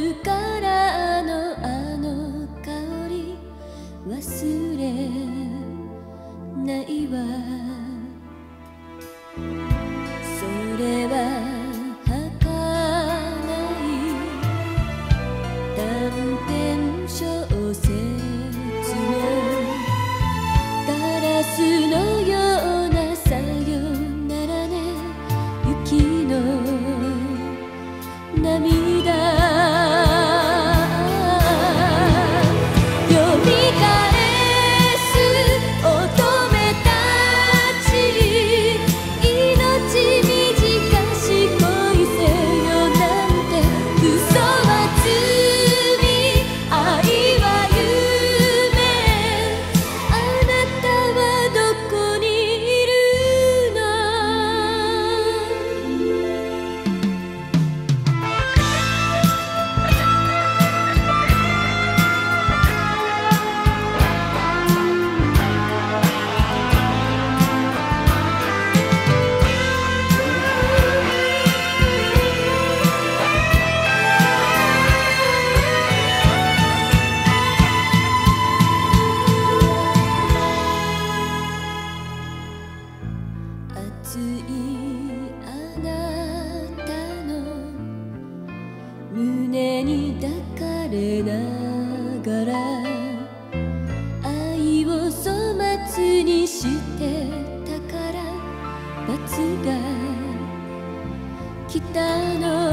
るからあのあの香り忘れないわ。ついあなたの胸に抱かれながら愛を粗末にしてたから罰が来たの。